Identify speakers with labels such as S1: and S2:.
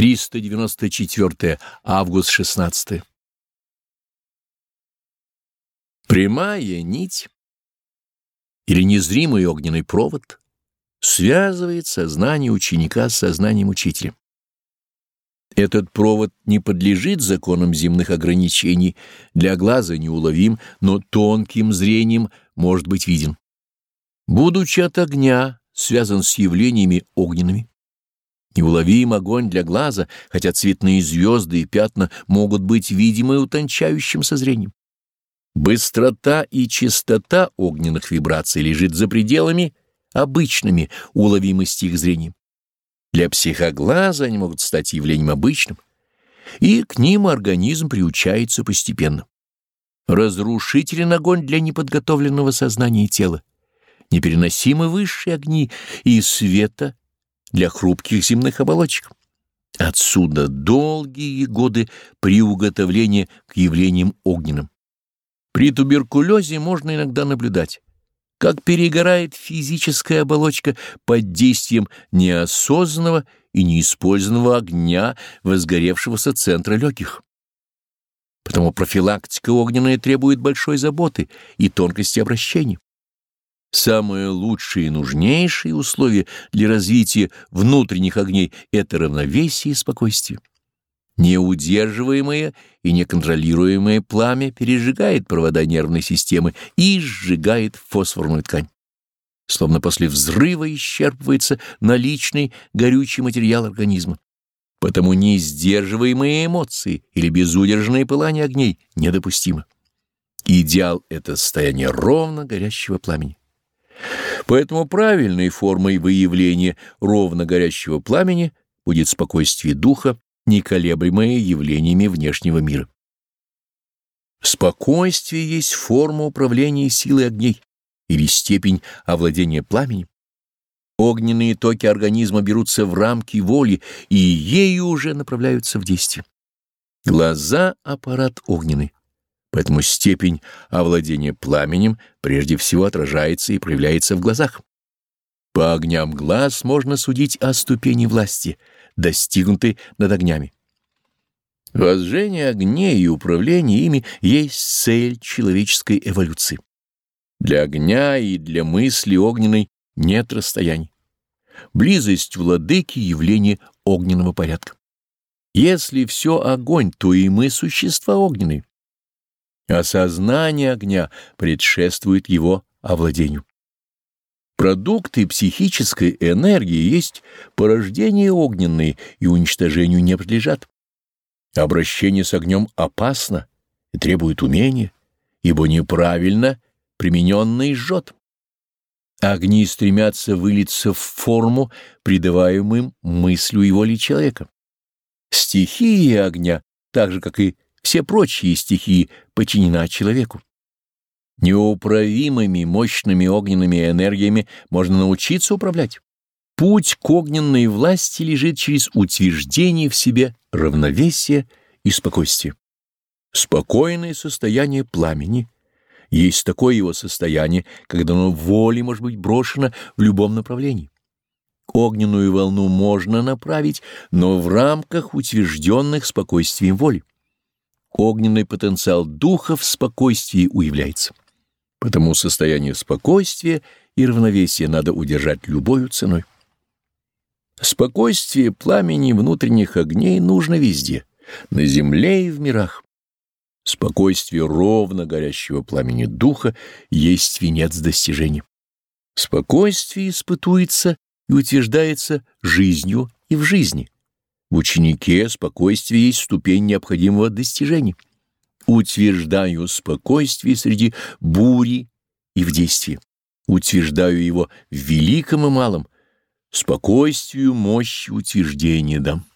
S1: 394 август 16 Прямая нить или незримый огненный провод связывает сознание ученика с сознанием учителя. Этот провод не подлежит законам земных ограничений, для глаза неуловим, но тонким зрением может быть виден. Будучи от огня, связан с явлениями огненными. Неуловим огонь для глаза, хотя цветные звезды и пятна могут быть видимы утончающим созрением. Быстрота и частота огненных вибраций лежит за пределами обычными уловимости их зрения. Для психоглаза они могут стать явлением обычным, и к ним организм приучается постепенно. Разрушителен огонь для неподготовленного сознания и тела, непереносимы высшие огни и света для хрупких земных оболочек. Отсюда долгие годы приуготовления к явлениям огненным. При туберкулезе можно иногда наблюдать, как перегорает физическая оболочка под действием неосознанного и неиспользованного огня возгоревшегося центра легких. Потому профилактика огненная требует большой заботы и тонкости обращения. Самые лучшие и нужнейшие условия для развития внутренних огней — это равновесие и спокойствие. Неудерживаемое и неконтролируемое пламя пережигает провода нервной системы и сжигает фосфорную ткань. Словно после взрыва исчерпывается наличный горючий материал организма. Потому несдерживаемые эмоции или безудержное пылание огней недопустимо. Идеал — это состояние ровно горящего пламени. Поэтому правильной формой выявления ровно горящего пламени будет спокойствие духа, неколеблемое явлениями внешнего мира. Спокойствие есть форма управления силой огней или степень овладения пламенем. Огненные токи организма берутся в рамки воли и ею уже направляются в действие. Глаза — аппарат огненный. Поэтому степень овладения пламенем прежде всего отражается и проявляется в глазах. По огням глаз можно судить о ступени власти, достигнутой над огнями. Возжение огней и управление ими есть цель человеческой эволюции. Для огня и для мысли огненной нет расстояний. Близость владыки — явление огненного порядка. Если все огонь, то и мы — существа огненные. Осознание огня предшествует его овладению. Продукты психической энергии есть порождение огненные и уничтожению не подлежат. Обращение с огнем опасно и требует умения, ибо неправильно примененный жжет. Огни стремятся вылиться в форму, придаваемым мыслью и воле человека. Стихии огня, так же, как и все прочие стихии подчинена человеку. Неуправимыми мощными огненными энергиями можно научиться управлять. Путь к огненной власти лежит через утверждение в себе равновесия и спокойствия. Спокойное состояние пламени есть такое его состояние, когда оно волей может быть брошено в любом направлении. Огненную волну можно направить, но в рамках утвержденных спокойствием воли огненный потенциал духа в спокойствии уявляется. Потому состояние спокойствия и равновесия надо удержать любой ценой. Спокойствие пламени внутренних огней нужно везде, на земле и в мирах. Спокойствие ровно горящего пламени духа есть венец достижения. Спокойствие испытуется и утверждается жизнью и в жизни. В ученике спокойствие есть ступень необходимого достижения. Утверждаю спокойствие среди бури и в действии. Утверждаю его в великом и малом. Спокойствию мощь утверждения дам.